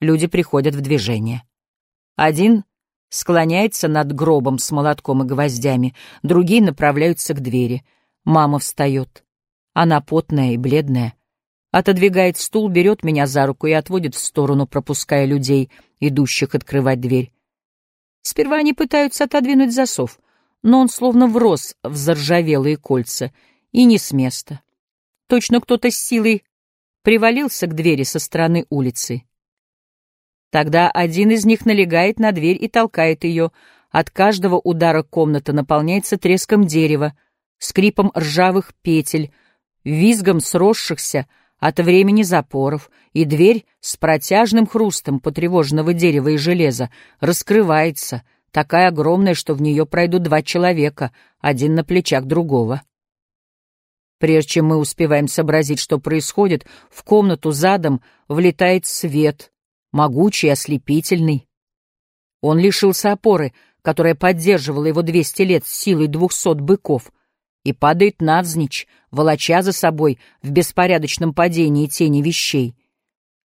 Люди приходят в движение. Один склоняется над гробом с молотком и гвоздями, другие направляются к двери. Мама встает. Она потная и бледная. Отодвигает стул, берет меня за руку и отводит в сторону, пропуская людей, идущих открывать дверь. Сперва они пытаются отодвинуть засов, но он словно врос в заржавелые кольца и не с места. Точно кто-то с силой привалился к двери со стороны улицы. Тогда один из них налегает на дверь и толкает ее. От каждого удара комната наполняется треском дерева, скрипом ржавых петель, визгом сросшихся от времени запоров, и дверь с протяжным хрустом потревоженного дерева и железа раскрывается, такая огромная, что в нее пройдут два человека, один на плечах другого. Прежде чем мы успеваем сообразить, что происходит, в комнату задом влетает свет, могучий, ослепительный. Он лишился опоры, которая поддерживала его двести лет с силой двухсот быков, и падает навзничь, волоча за собой в беспорядочном падении тени вещей.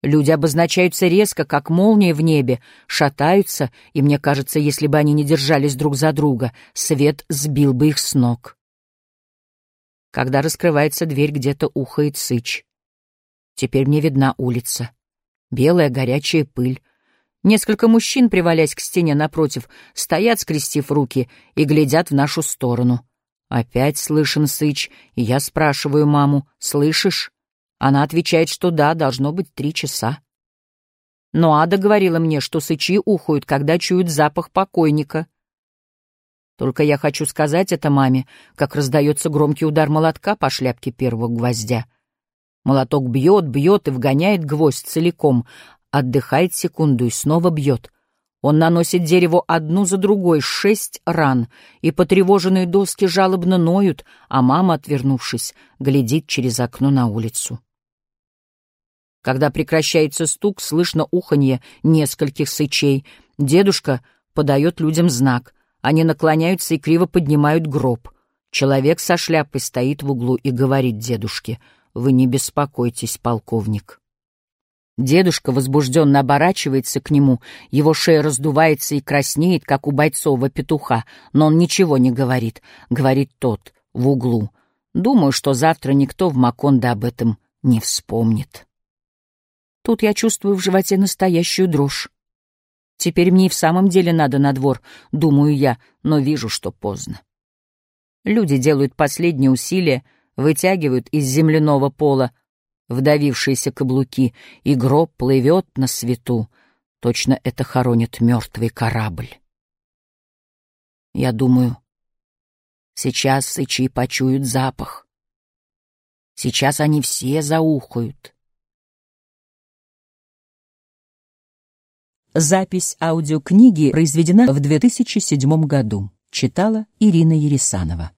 Люди обозначаются резко, как молния в небе, шатаются, и мне кажется, если бы они не держались друг за друга, свет сбил бы их с ног. Когда раскрывается дверь, где-то ухает сыч. Теперь мне видна улица. Белая горячая пыль. Несколько мужчин, привалясь к стене напротив, стоят, скрестив руки, и глядят в нашу сторону. Опять слышен сыч, и я спрашиваю маму, «Слышишь?» Она отвечает, что да, должно быть три часа. Но Ада говорила мне, что сычи ухают, когда чуют запах покойника. Только я хочу сказать это маме, как раздается громкий удар молотка по шляпке первого гвоздя. Молоток бьет, бьет и вгоняет гвоздь целиком, отдыхает секунду и снова бьет. Он наносит дереву одну за другой шесть ран, и потревоженные доски жалобно ноют, а мама, отвернувшись, глядит через окно на улицу. Когда прекращается стук, слышно уханье нескольких сычей. Дедушка подает людям знак. Они наклоняются и криво поднимают гроб. Человек со шляпой стоит в углу и говорит дедушке, «Вы не беспокойтесь, полковник». Дедушка возбужденно оборачивается к нему, его шея раздувается и краснеет, как у бойцового петуха, но он ничего не говорит, говорит тот, в углу. Думаю, что завтра никто в Макондо об этом не вспомнит. Тут я чувствую в животе настоящую дрожь. Теперь мне и в самом деле надо на двор, думаю я, но вижу, что поздно. Люди делают последние усилия, вытягивают из земляного пола вдавившиеся каблуки, и гроб плывет на свету. Точно это хоронит мертвый корабль. Я думаю, сейчас сычи почуют запах. Сейчас они все заухают. Запись аудиокниги произведена в 2007 году. Читала Ирина Ересанова.